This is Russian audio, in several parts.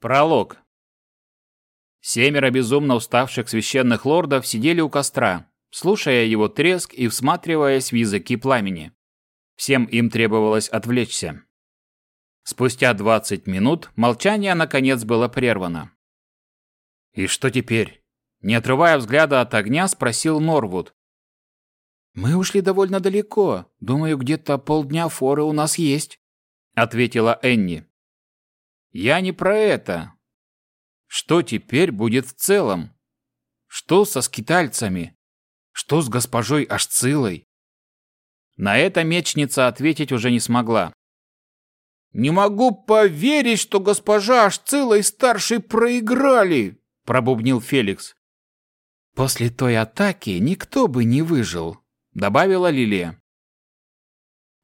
Пролог. Семеро безумно уставших священных лордов сидели у костра, слушая его треск и всматриваясь в языки пламени. Всем им требовалось отвлечься. Спустя 20 минут молчание наконец было прервано. «И что теперь?» Не отрывая взгляда от огня, спросил Норвуд. «Мы ушли довольно далеко. Думаю, где-то полдня форы у нас есть», — ответила Энни. Я не про это. Что теперь будет в целом? Что со скитальцами? Что с госпожой Ашцилой? На это мечница ответить уже не смогла. «Не могу поверить, что госпожа Ашцила и старший проиграли!» – пробубнил Феликс. «После той атаки никто бы не выжил», – добавила Лилия.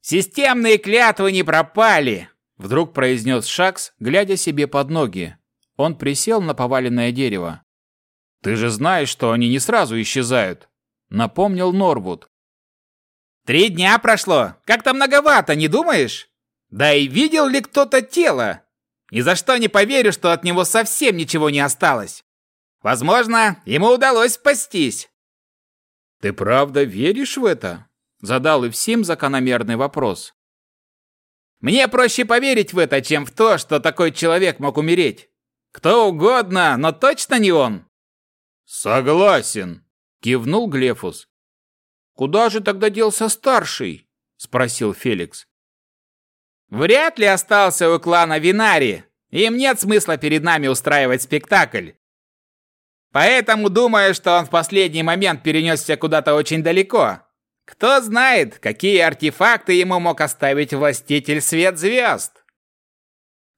«Системные клятвы не пропали!» Вдруг произнес Шакс, глядя себе под ноги. Он присел на поваленное дерево. «Ты же знаешь, что они не сразу исчезают», — напомнил Норвуд. «Три дня прошло. Как-то многовато, не думаешь? Да и видел ли кто-то тело? Ни за что не поверю, что от него совсем ничего не осталось. Возможно, ему удалось спастись». «Ты правда веришь в это?» — задал Ивсим закономерный вопрос. Мне проще поверить в это, чем в то, что такой человек мог умереть. Кто угодно, но точно не он. Согласен, кивнул Глефус. Куда же тогда делся старший? спросил Феликс. Вряд ли остался у клана Винари. Им нет смысла перед нами устраивать спектакль. Поэтому думаю, что он в последний момент перенесся куда-то очень далеко. Кто знает, какие артефакты ему мог оставить властитель свет звезд?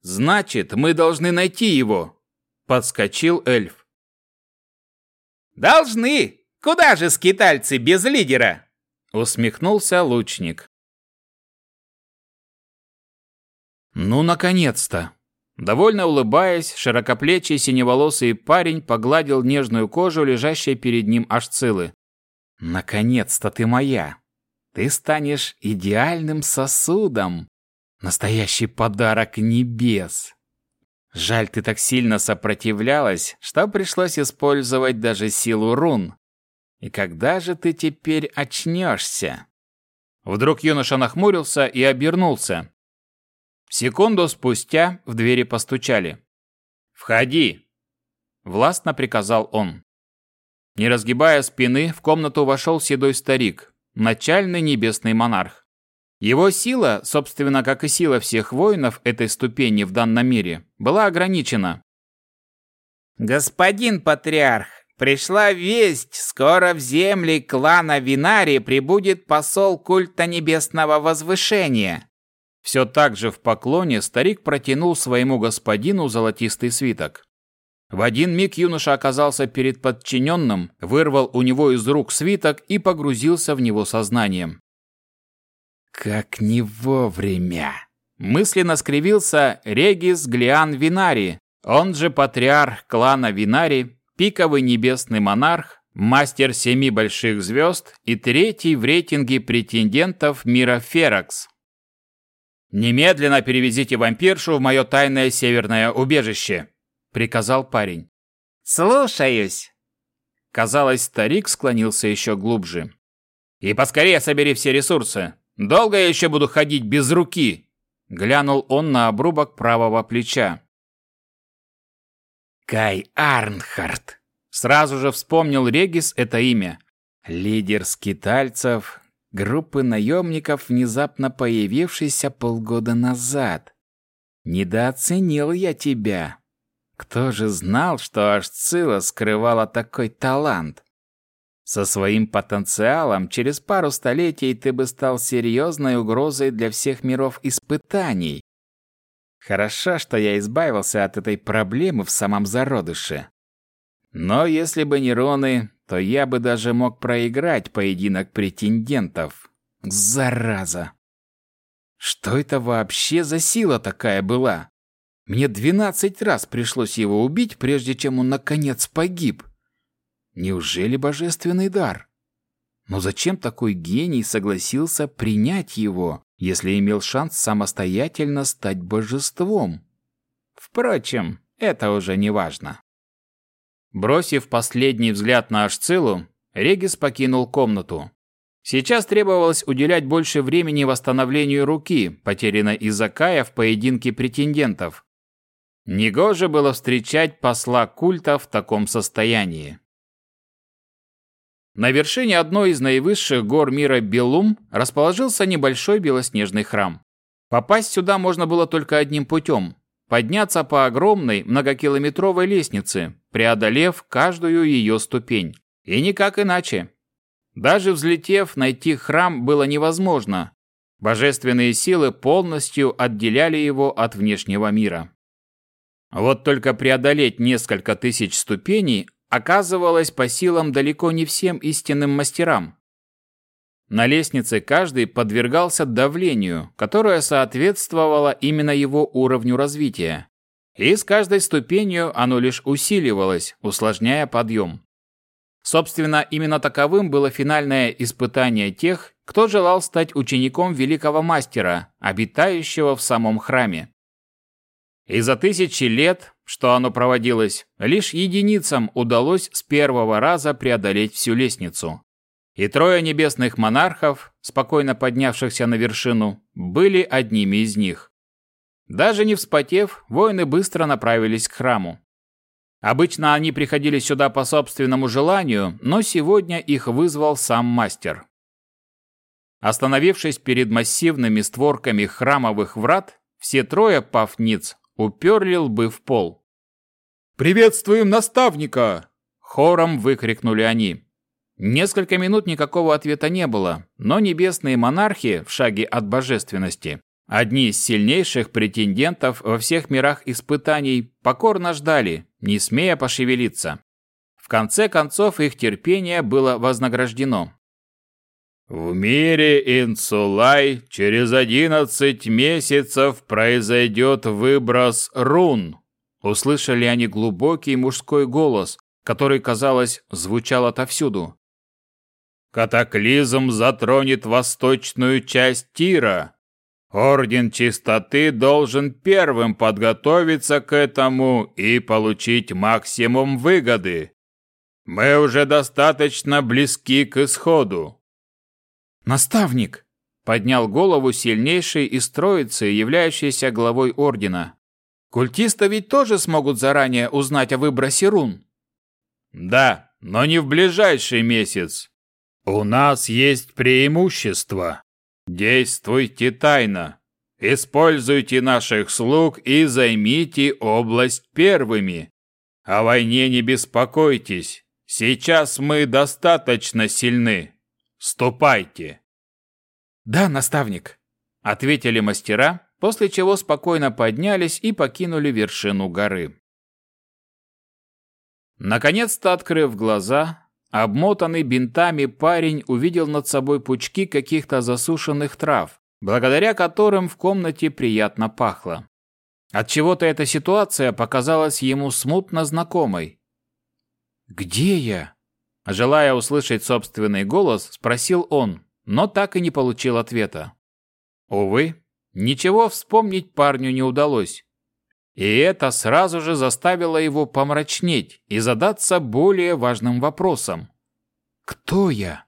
Значит, мы должны найти его, подскочил эльф. Должны. Куда же скитальцы без лидера? усмехнулся лучник. Ну наконец-то. Довольно улыбаясь, широкоплечий синеволосый парень погладил нежную кожу, лежащей перед ним ашцилы. Наконец-то ты моя. Ты станешь идеальным сосудом. Настоящий подарок небес. Жаль, ты так сильно сопротивлялась, что пришлось использовать даже силу рун. И когда же ты теперь очнешься? Вдруг юноша нахмурился и обернулся. Секунду спустя в двери постучали. «Входи!» Властно приказал он. Не разгибая спины, в комнату вошел седой старик, начальный небесный монарх. Его сила, собственно, как и сила всех воинов этой ступени в данном мире, была ограничена. «Господин патриарх, пришла весть, скоро в земли клана Винари прибудет посол культа небесного возвышения». Все так же в поклоне старик протянул своему господину золотистый свиток. В один миг юноша оказался перед подчиненным, вырвал у него из рук свиток и погрузился в него сознанием. «Как не вовремя!» Мысленно скривился Регис Глиан Винари, он же патриарх клана Винари, пиковый небесный монарх, мастер семи больших звезд и третий в рейтинге претендентов мира Феракс. «Немедленно перевезите вампиршу в мое тайное северное убежище», приказал парень. «Слушаюсь!» Казалось, старик склонился еще глубже. «И поскорее собери все ресурсы. Долго я еще буду ходить без руки?» Глянул он на обрубок правого плеча. «Кай Арнхард!» Сразу же вспомнил Регис это имя. Лидер скитальцев, группы наемников, внезапно появившейся полгода назад. «Недооценил я тебя. Кто же знал, что Ашцила скрывала такой талант? Со своим потенциалом через пару столетий ты бы стал серьезной угрозой для всех миров испытаний. Хорошо, что я избавился от этой проблемы в самом зародыше. Но если бы не Роны, то я бы даже мог проиграть поединок претендентов. Зараза! Что это вообще за сила такая была? Мне двенадцать раз пришлось его убить, прежде чем он наконец погиб. Неужели божественный дар? Но зачем такой гений согласился принять его, если имел шанс самостоятельно стать божеством? Впрочем, это уже не важно. Бросив последний взгляд на Ашцилу, Регис покинул комнату. Сейчас требовалось уделять больше времени восстановлению руки, потерянной из-за Кая в поединке претендентов. Негоже было встречать посла культа в таком состоянии. На вершине одной из наивысших гор мира Белум расположился небольшой белоснежный храм. Попасть сюда можно было только одним путем – подняться по огромной многокилометровой лестнице, преодолев каждую ее ступень. И никак иначе. Даже взлетев, найти храм было невозможно. Божественные силы полностью отделяли его от внешнего мира. Вот только преодолеть несколько тысяч ступеней оказывалось по силам далеко не всем истинным мастерам. На лестнице каждый подвергался давлению, которое соответствовало именно его уровню развития. И с каждой ступенью оно лишь усиливалось, усложняя подъем. Собственно, именно таковым было финальное испытание тех, кто желал стать учеником великого мастера, обитающего в самом храме. И за тысячи лет, что оно проводилось, лишь единицам удалось с первого раза преодолеть всю лестницу. И трое небесных монархов, спокойно поднявшихся на вершину, были одними из них. Даже не вспотев, воины быстро направились к храму. Обычно они приходили сюда по собственному желанию, но сегодня их вызвал сам мастер. Остановившись перед массивными створками храмовых врат, все трое, пав уперли лбы в пол. «Приветствуем наставника!» Хором выкрикнули они. Несколько минут никакого ответа не было, но небесные монархи в шаге от божественности, одни из сильнейших претендентов во всех мирах испытаний, покорно ждали, не смея пошевелиться. В конце концов их терпение было вознаграждено. В мире Инсулай через одиннадцать месяцев произойдет выброс рун. Услышали они глубокий мужской голос, который, казалось, звучал отовсюду. Катаклизм затронет восточную часть Тира. Орден Чистоты должен первым подготовиться к этому и получить максимум выгоды. Мы уже достаточно близки к исходу. «Наставник!» – поднял голову сильнейший из троицы, являющийся главой ордена. «Культисты ведь тоже смогут заранее узнать о выбросе рун?» «Да, но не в ближайший месяц. У нас есть преимущество. Действуйте тайно. Используйте наших слуг и займите область первыми. О войне не беспокойтесь. Сейчас мы достаточно сильны. Ступайте!» «Да, наставник», — ответили мастера, после чего спокойно поднялись и покинули вершину горы. Наконец-то, открыв глаза, обмотанный бинтами парень увидел над собой пучки каких-то засушенных трав, благодаря которым в комнате приятно пахло. Отчего-то эта ситуация показалась ему смутно знакомой. «Где я?» Желая услышать собственный голос, спросил он, но так и не получил ответа. Увы, ничего вспомнить парню не удалось. И это сразу же заставило его помрачнеть и задаться более важным вопросом. «Кто я?»